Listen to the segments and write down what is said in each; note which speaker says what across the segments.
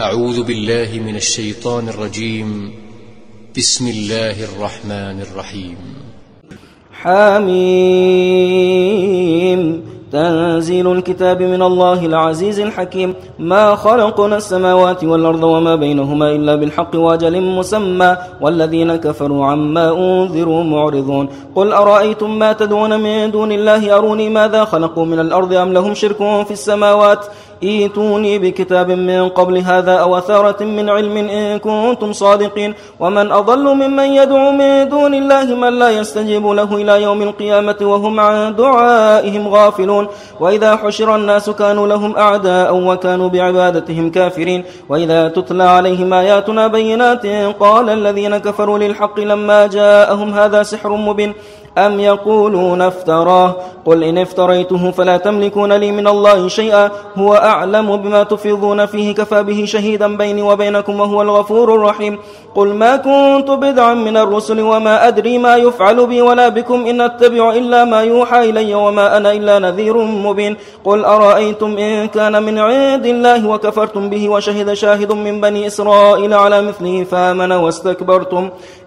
Speaker 1: أعوذ بالله من الشيطان الرجيم بسم الله الرحمن الرحيم حميم تنزيل الكتاب من الله العزيز الحكيم ما خلقنا السماوات والأرض وما بينهما إلا بالحق واجل مسمى والذين كفروا عما أنذروا معرضون قل أرأيتم ما تدعون من دون الله أروني ماذا خلقوا من الأرض أم لهم شرك في السماوات ايتوني بكتاب من قبل هذا أو أثارة من علم إن كنتم صادقين ومن أضل ممن يدعو من دون الله من لا يستجيب له إلى يوم القيامة وهم عن دعائهم غافلون وإذا حشر الناس كانوا لهم أعداء وكانوا بعبادتهم كافرين وإذا تتلى عليهم آياتنا بينات قال الذين كفروا للحق لما جاءهم هذا سحر مبين أم يقولون افتراه قل إن افتريته فلا تملكون لي من الله شيئا هو أعلم بما تفضون فيه كفى به شهيدا بيني وبينكم وهو الغفور الرحيم قل ما كنت بدعا من الرسل وما أدري ما يفعل بي ولا بكم إن أتبع إلا ما يوحى إلي وما أنا إلا نذير مبين قل أرأيتم إن كان من عند الله وكفرتم به وشهد شاهد من بني إسرائيل على مثله فآمن واستكبرتم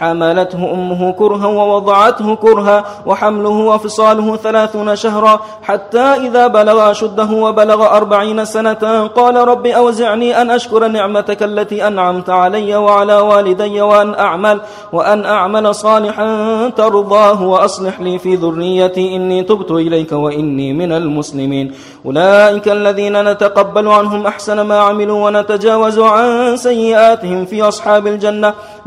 Speaker 1: حملته أمه كرها ووضعته كرها وحمله وفصاله ثلاثون شهرا حتى إذا بلغ أشده وبلغ أربعين سنة قال رب أوزعني أن أشكر نعمتك التي أنعمت علي وعلى والدي وأن أعمل, وأن أعمل صالحا ترضاه وأصلح لي في ذريتي إني تبت إليك وإني من المسلمين أولئك الذين نتقبل عنهم أحسن ما عملوا ونتجاوز عن سيئاتهم في أصحاب الجنة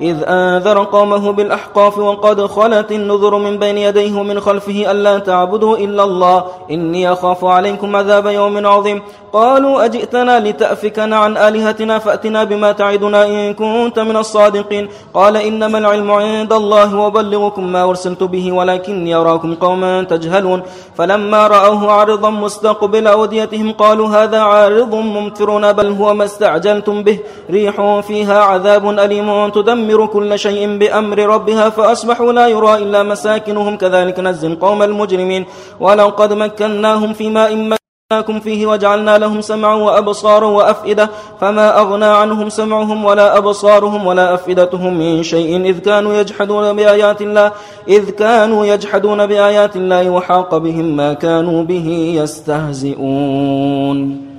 Speaker 1: إذ آذر قومه بالأحقاف وقد خلت النذر من بين يديه ومن خلفه ألا تعبدوا إلا الله إني أخاف عليكم عذاب يوم عظيم قالوا أجئتنا لتأفكنا عن آلهتنا فأتنا بما تعدنا إن كنت من الصادقين قال إنما العلم عند الله وبلغكم ما أرسلت به ولكني أراكم قوما تجهلون فلما رأوه عرضا مستقبل أوديتهم قالوا هذا عارض ممترنا بل هو ما استعجلتم به ريح فيها عذاب أليم تدمر تدمر كل شيء بأمر ربها فأصبحوا لا يرى إلا مساكنهم كذلك نزل قوم المجرمين ولقد مكناهم فيما إما مكناكم فيه وجعلنا لهم سمعا وأبصارا وأفئدة فما أغنى عنهم سمعهم ولا أبصارهم ولا أفئدتهم من شيء إذ كانوا يجحدون بآيات الله إذ كانوا يجحدون بآيات الله وحاق بهم ما كانوا به يستهزئون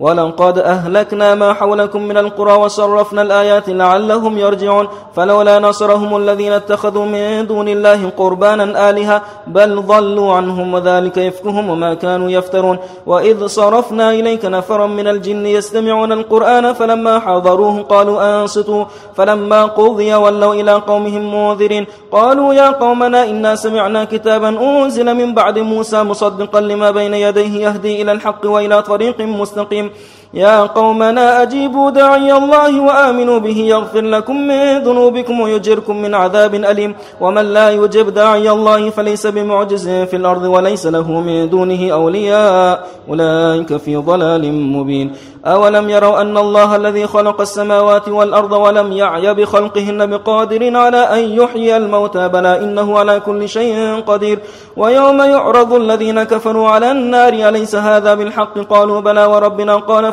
Speaker 1: ولقد أهلكنا ما حولكم من القرى وصرفنا الآيات لعلهم يرجعون فلولا نصرهم الذين اتخذوا من دون الله قربانا آلهة بل ضلوا عنهم وذلك يفكهم وما كانوا يفترون وإذ صرفنا إليك نفرا من الجن يستمعون القرآن فلما حضروه قالوا أنصتوا فلما قضي ولوا إلى قومهم منذرين قالوا يا قومنا إنا سمعنا كتابا أنزل من بعد موسى مصدقا لما بين يديه يهدي إلى الحق وإلى طريق مستقيم people يا قومنا أجيبوا داعي الله وآمنوا به يغفر لكم من ذنوبكم ويجركم من عذاب أليم ومن لا يجب داعي الله فليس بمعجز في الأرض وليس له من دونه أولياء أولئك في ضلال مبين أولم يروا أن الله الذي خلق السماوات والأرض ولم يعي بخلقهن بقادر على أن يحيي الموتى بلى إنه على كل شيء قدير ويوم يعرض الذين كفروا على النار أليس هذا بالحق قالوا بلى وربنا قال